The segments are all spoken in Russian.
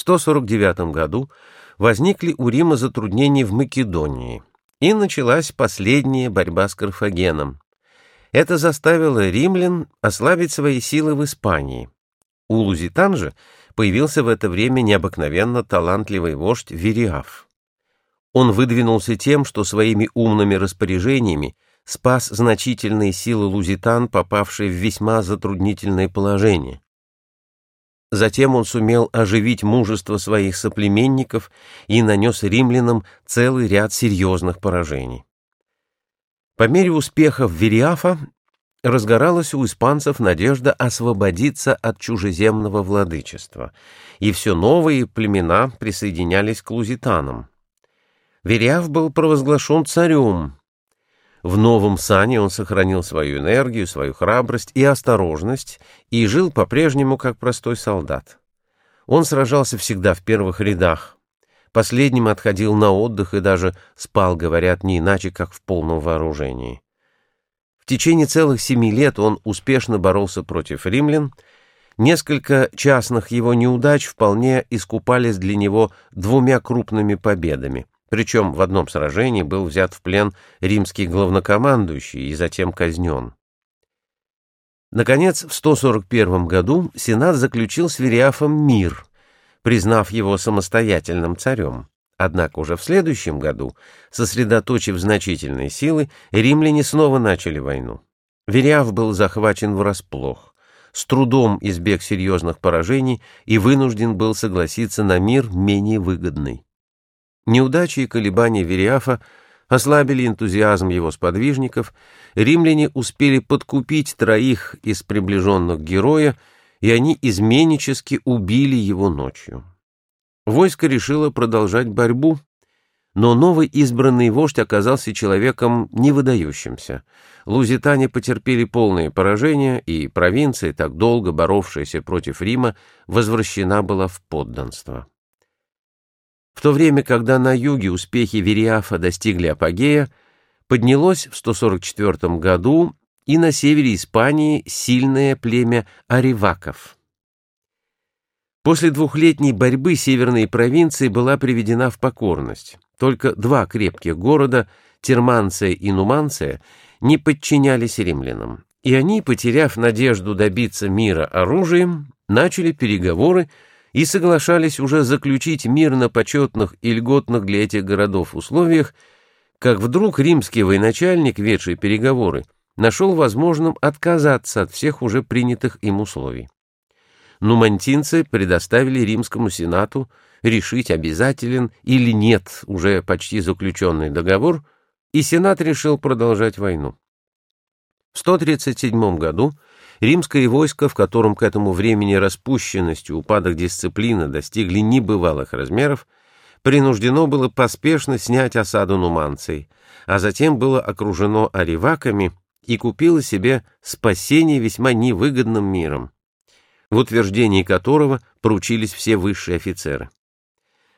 В 149 году возникли у Рима затруднения в Македонии, и началась последняя борьба с Карфагеном. Это заставило римлян ослабить свои силы в Испании. У лузитан же появился в это время необыкновенно талантливый вождь Вериаф. Он выдвинулся тем, что своими умными распоряжениями спас значительные силы лузитан, попавшие в весьма затруднительное положение. Затем он сумел оживить мужество своих соплеменников и нанес римлянам целый ряд серьезных поражений. По мере успехов Вериафа разгоралась у испанцев надежда освободиться от чужеземного владычества, и все новые племена присоединялись к лузитанам. Вериаф был провозглашен царем, в новом сане он сохранил свою энергию, свою храбрость и осторожность и жил по-прежнему как простой солдат. Он сражался всегда в первых рядах. Последним отходил на отдых и даже спал, говорят, не иначе, как в полном вооружении. В течение целых семи лет он успешно боролся против римлян. Несколько частных его неудач вполне искупались для него двумя крупными победами. Причем в одном сражении был взят в плен римский главнокомандующий и затем казнен. Наконец, в 141 году Сенат заключил с Вериафом мир, признав его самостоятельным царем. Однако уже в следующем году, сосредоточив значительные силы, римляне снова начали войну. Вериаф был захвачен врасплох, с трудом избег серьезных поражений и вынужден был согласиться на мир менее выгодный. Неудачи и колебания Вериафа ослабили энтузиазм его сподвижников, римляне успели подкупить троих из приближенных героя, и они изменнически убили его ночью. Войско решило продолжать борьбу, но новый избранный вождь оказался человеком невыдающимся. Лузитане потерпели полное поражение, и провинция, так долго боровшаяся против Рима, возвращена была в подданство. В то время, когда на юге успехи Вериафа достигли апогея, поднялось в 144 году и на севере Испании сильное племя ариваков. После двухлетней борьбы северные провинции была приведена в покорность. Только два крепких города, Терманция и Нуманция, не подчинялись римлянам, и они, потеряв надежду добиться мира оружием, начали переговоры и соглашались уже заключить мир на почетных и льготных для этих городов условиях, как вдруг римский военачальник, ведший переговоры, нашел возможным отказаться от всех уже принятых им условий. Нумантинцы предоставили римскому сенату решить, обязателен или нет уже почти заключенный договор, и сенат решил продолжать войну. В 137 году Римское войско, в котором к этому времени распущенность и упадок дисциплины достигли небывалых размеров, принуждено было поспешно снять осаду нуманцей, а затем было окружено ариваками и купило себе спасение весьма невыгодным миром, в утверждении которого поручились все высшие офицеры.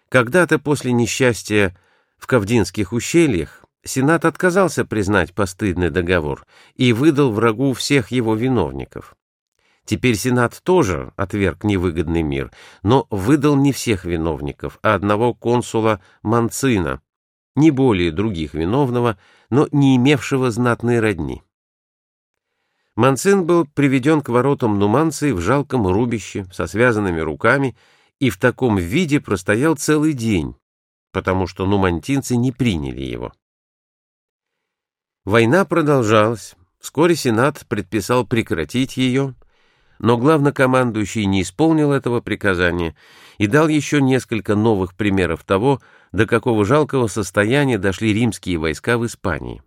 Когда-то после несчастья в Кавдинских ущельях Сенат отказался признать постыдный договор и выдал врагу всех его виновников. Теперь Сенат тоже отверг невыгодный мир, но выдал не всех виновников, а одного консула Манцина, не более других виновного, но не имевшего знатной родни. Манцин был приведен к воротам Нуманции в жалком рубище, со связанными руками, и в таком виде простоял целый день, потому что нумантинцы не приняли его. Война продолжалась. Вскоре Сенат предписал прекратить ее, но главнокомандующий не исполнил этого приказания и дал еще несколько новых примеров того, до какого жалкого состояния дошли римские войска в Испании.